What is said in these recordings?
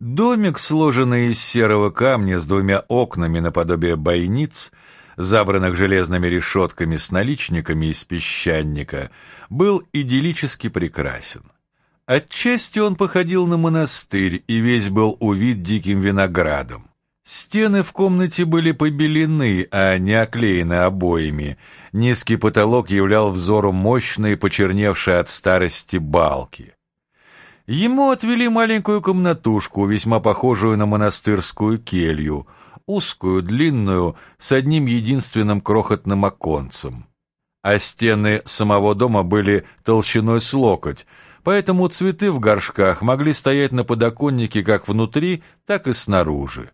Домик, сложенный из серого камня с двумя окнами наподобие бойниц, забранных железными решетками с наличниками из песчаника, был идиллически прекрасен. Отчасти он походил на монастырь и весь был увит диким виноградом. Стены в комнате были побелены, а не оклеены обоями. Низкий потолок являл взору мощные, почерневшие от старости балки. Ему отвели маленькую комнатушку, весьма похожую на монастырскую келью, узкую, длинную, с одним единственным крохотным оконцем. А стены самого дома были толщиной с локоть, поэтому цветы в горшках могли стоять на подоконнике как внутри, так и снаружи.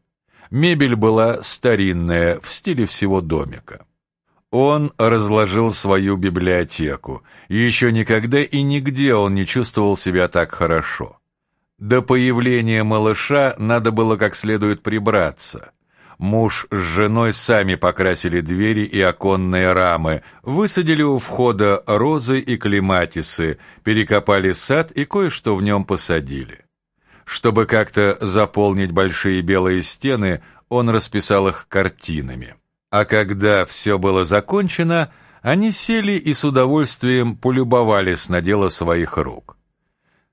Мебель была старинная, в стиле всего домика. Он разложил свою библиотеку. Еще никогда и нигде он не чувствовал себя так хорошо. До появления малыша надо было как следует прибраться. Муж с женой сами покрасили двери и оконные рамы, высадили у входа розы и клематисы, перекопали сад и кое-что в нем посадили. Чтобы как-то заполнить большие белые стены, он расписал их картинами. А когда все было закончено, они сели и с удовольствием полюбовались на дело своих рук.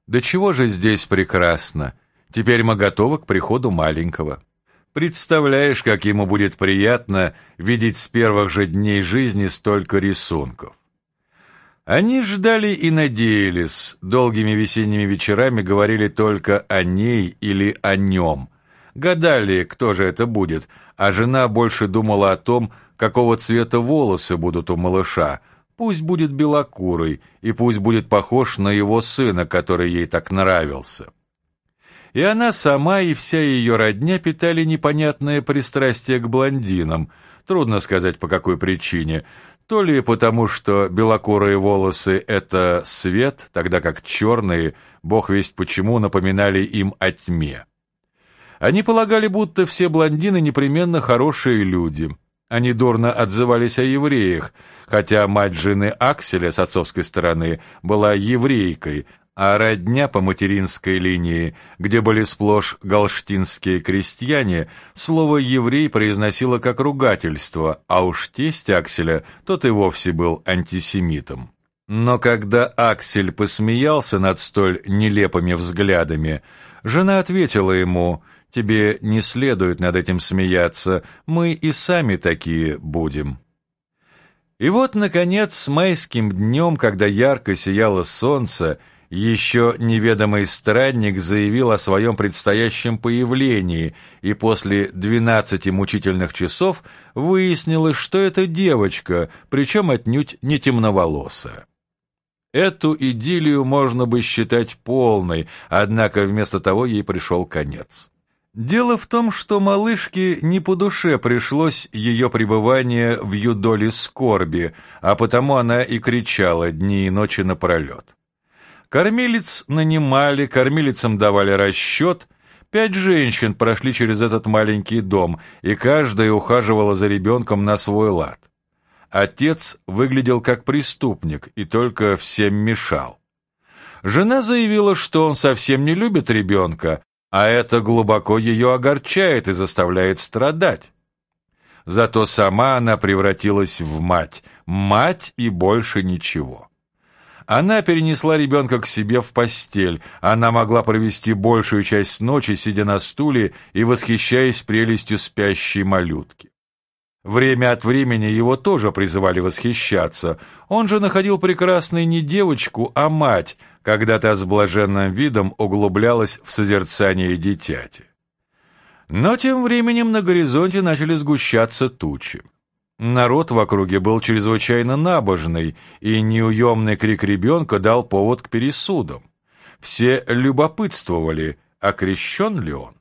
«Да чего же здесь прекрасно! Теперь мы готовы к приходу маленького. Представляешь, как ему будет приятно видеть с первых же дней жизни столько рисунков. Они ждали и надеялись, долгими весенними вечерами говорили только о ней или о нем. Гадали, кто же это будет, а жена больше думала о том, какого цвета волосы будут у малыша. Пусть будет белокурый, и пусть будет похож на его сына, который ей так нравился. И она сама и вся ее родня питали непонятное пристрастие к блондинам, трудно сказать по какой причине, то ли потому, что белокурые волосы — это свет, тогда как черные, бог весть почему, напоминали им о тьме. Они полагали, будто все блондины непременно хорошие люди. Они дурно отзывались о евреях, хотя мать жены Акселя с отцовской стороны была еврейкой, а родня по материнской линии, где были сплошь галштинские крестьяне, слово «еврей» произносило как ругательство, а уж тесть Акселя, тот и вовсе был антисемитом. Но когда Аксель посмеялся над столь нелепыми взглядами, жена ответила ему «Тебе не следует над этим смеяться, мы и сами такие будем». И вот, наконец, майским днем, когда ярко сияло солнце, еще неведомый странник заявил о своем предстоящем появлении, и после двенадцати мучительных часов выяснилось, что это девочка, причем отнюдь не темноволосая. Эту идиллию можно бы считать полной, однако вместо того ей пришел конец. Дело в том, что малышке не по душе пришлось ее пребывание в юдоле скорби, а потому она и кричала дни и ночи напролет. Кормилец нанимали, кормилицам давали расчет. Пять женщин прошли через этот маленький дом, и каждая ухаживала за ребенком на свой лад. Отец выглядел как преступник и только всем мешал. Жена заявила, что он совсем не любит ребенка, а это глубоко ее огорчает и заставляет страдать. Зато сама она превратилась в мать, мать и больше ничего. Она перенесла ребенка к себе в постель. Она могла провести большую часть ночи, сидя на стуле и восхищаясь прелестью спящей малютки. Время от времени его тоже призывали восхищаться. Он же находил прекрасной не девочку, а мать, когда та с блаженным видом углублялась в созерцание дитяти. Но тем временем на горизонте начали сгущаться тучи. Народ в округе был чрезвычайно набожный, и неуемный крик ребенка дал повод к пересудам. Все любопытствовали, окрещен ли он.